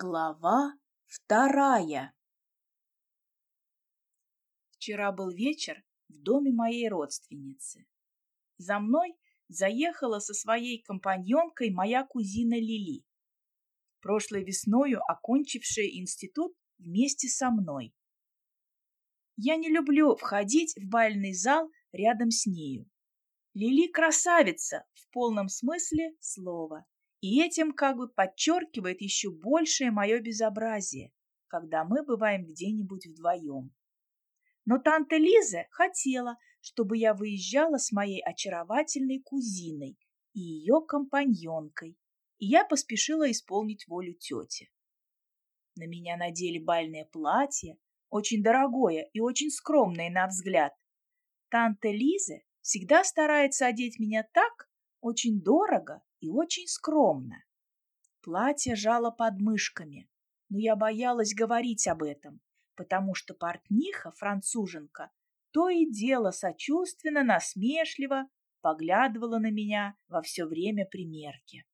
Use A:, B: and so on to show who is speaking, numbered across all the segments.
A: Глава вторая Вчера был вечер в доме моей родственницы. За мной заехала со своей компаньонкой моя кузина Лили, прошлой весною окончившая институт вместе со мной. Я не люблю входить в бальный зал рядом с нею. Лили красавица в полном смысле слова и этим как бы подчеркивает еще большее мое безобразие, когда мы бываем где-нибудь вдвоем. Но танта Лиза хотела, чтобы я выезжала с моей очаровательной кузиной и ее компаньонкой, и я поспешила исполнить волю тети. На меня надели бальное платье, очень дорогое и очень скромное на взгляд. Танта Лиза всегда старается одеть меня так, очень дорого и очень скромно. Платье жало под мышками, но я боялась говорить об этом, потому что портниха, француженка, то и дело сочувственно, насмешливо поглядывала на меня во все время примерки.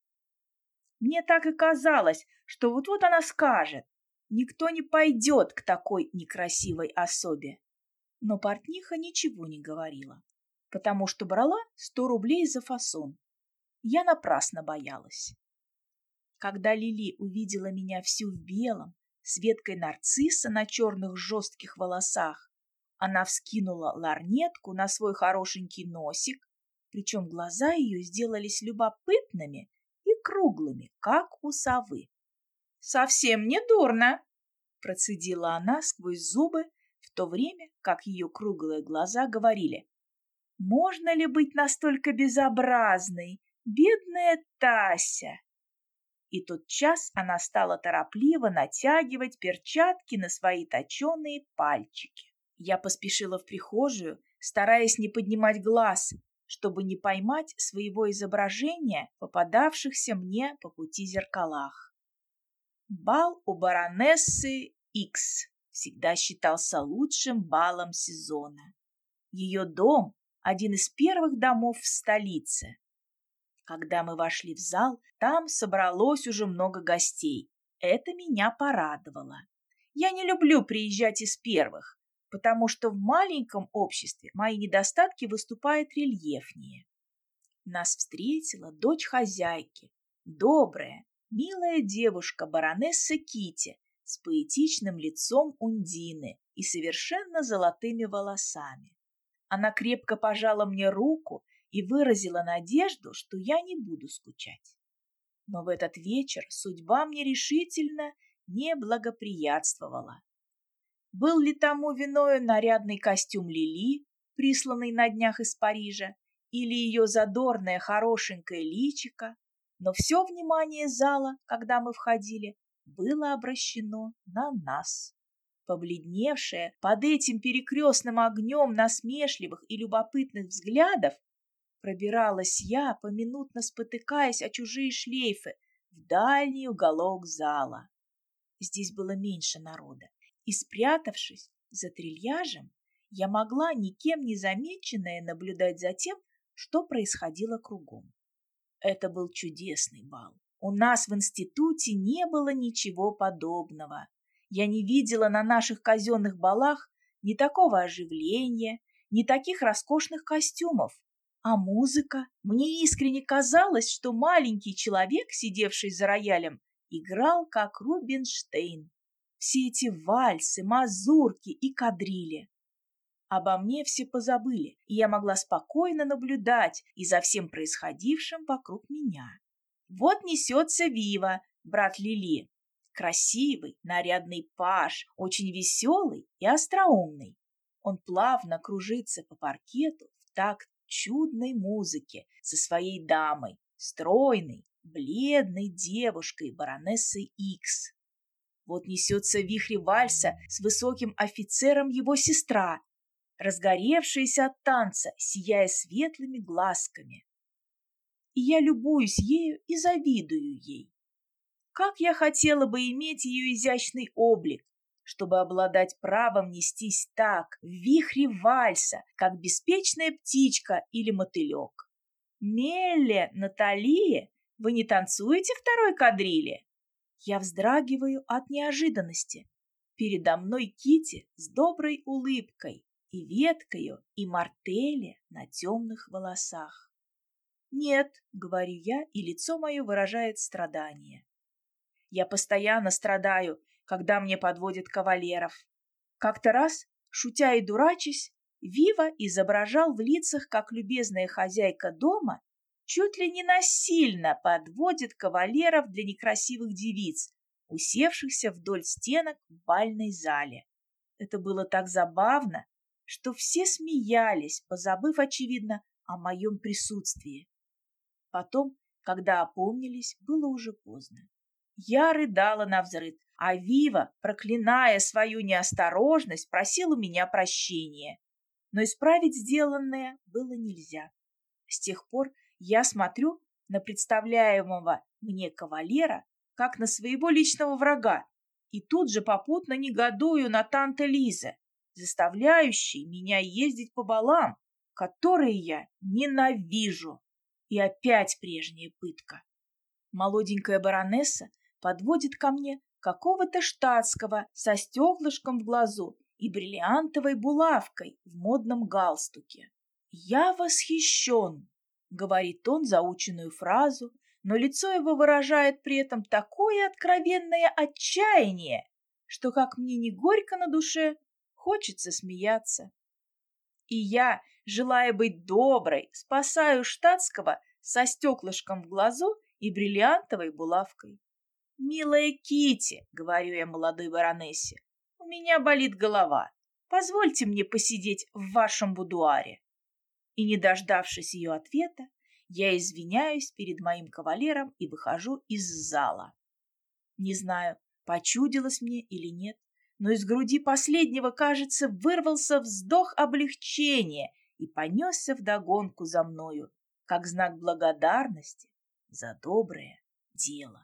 A: Мне так и казалось, что вот-вот она скажет, никто не пойдет к такой некрасивой особе. Но портниха ничего не говорила, потому что брала сто рублей за фасон я напрасно боялась. Когда Лили увидела меня всю в белом, с веткой нарцисса на черных жестких волосах, она вскинула ларнетку на свой хорошенький носик, причем глаза ее сделались любопытными и круглыми, как у совы. «Совсем не дурно!» – процедила она сквозь зубы, в то время как ее круглые глаза говорили. «Можно ли быть настолько безобразной Бедная Тася! И тот час она стала торопливо натягивать перчатки на свои точеные пальчики. Я поспешила в прихожую, стараясь не поднимать глаз, чтобы не поймать своего изображения, попадавшихся мне по пути зеркалах. Бал у баронессы Икс всегда считался лучшим балом сезона. Ее дом – один из первых домов в столице. Когда мы вошли в зал, там собралось уже много гостей. Это меня порадовало. Я не люблю приезжать из первых, потому что в маленьком обществе мои недостатки выступают рельефнее. Нас встретила дочь хозяйки, добрая, милая девушка баронесса Кити с поэтичным лицом Ундины и совершенно золотыми волосами. Она крепко пожала мне руку и выразила надежду, что я не буду скучать. Но в этот вечер судьба мне решительно не благоприятствовала. Был ли тому виною нарядный костюм Лили, присланный на днях из Парижа, или ее задорное хорошенькое личико, но все внимание зала, когда мы входили, было обращено на нас. Побледневшая под этим перекрестным огнем насмешливых и любопытных взглядов, Пробиралась я, поминутно спотыкаясь о чужие шлейфы, в дальний уголок зала. Здесь было меньше народа, и, спрятавшись за трильяжем, я могла, никем не замеченная, наблюдать за тем, что происходило кругом. Это был чудесный бал. У нас в институте не было ничего подобного. Я не видела на наших казенных балах ни такого оживления, ни таких роскошных костюмов, а музыка? Мне искренне казалось, что маленький человек, сидевший за роялем, играл как Рубинштейн. Все эти вальсы, мазурки и кадрили. Обо мне все позабыли, и я могла спокойно наблюдать и за всем происходившим вокруг меня. Вот несется Вива, брат Лили. Красивый, нарядный паш, очень веселый и остроумный. Он плавно кружится по паркету в такт чудной музыке со своей дамой, стройной, бледной девушкой баронессой Икс. Вот несется в вихре вальса с высоким офицером его сестра, разгоревшаяся от танца, сияя светлыми глазками. И я любуюсь ею и завидую ей. Как я хотела бы иметь ее изящный облик, чтобы обладать правом нестись так, в вихре вальса, как беспечная птичка или мотылек. Мелле, Натали, вы не танцуете второй кадрили? Я вздрагиваю от неожиданности. Передо мной Кити с доброй улыбкой и веткою, и мартели на темных волосах. «Нет», — говорю я, и лицо мое выражает страдание. Я постоянно страдаю, когда мне подводят кавалеров. Как-то раз, шутя и дурачись, Вива изображал в лицах, как любезная хозяйка дома, чуть ли не насильно подводит кавалеров для некрасивых девиц, усевшихся вдоль стенок в бальной зале. Это было так забавно, что все смеялись, позабыв, очевидно, о моем присутствии. Потом, когда опомнились, было уже поздно. Я рыдала на взрыв, а Вива, проклиная свою неосторожность, просила у меня прощения. Но исправить сделанное было нельзя. С тех пор я смотрю на представляемого мне кавалера как на своего личного врага и тут же попутно негодую на танта Лиза, заставляющей меня ездить по балам, которые я ненавижу. И опять прежняя пытка. Молоденькая баронесса подводит ко мне какого-то штатского со стеклышком в глазу и бриллиантовой булавкой в модном галстуке. «Я восхищен», — говорит он заученную фразу, но лицо его выражает при этом такое откровенное отчаяние, что, как мне не горько на душе, хочется смеяться. И я, желая быть доброй, спасаю штатского со стеклышком в глазу и бриллиантовой булавкой. «Милая Кити, говорю я молодой баронессе, — «у меня болит голова. Позвольте мне посидеть в вашем будуаре». И, не дождавшись ее ответа, я извиняюсь перед моим кавалером и выхожу из зала. Не знаю, почудилось мне или нет, но из груди последнего, кажется, вырвался вздох облегчения и понесся вдогонку за мною, как знак благодарности за доброе дело.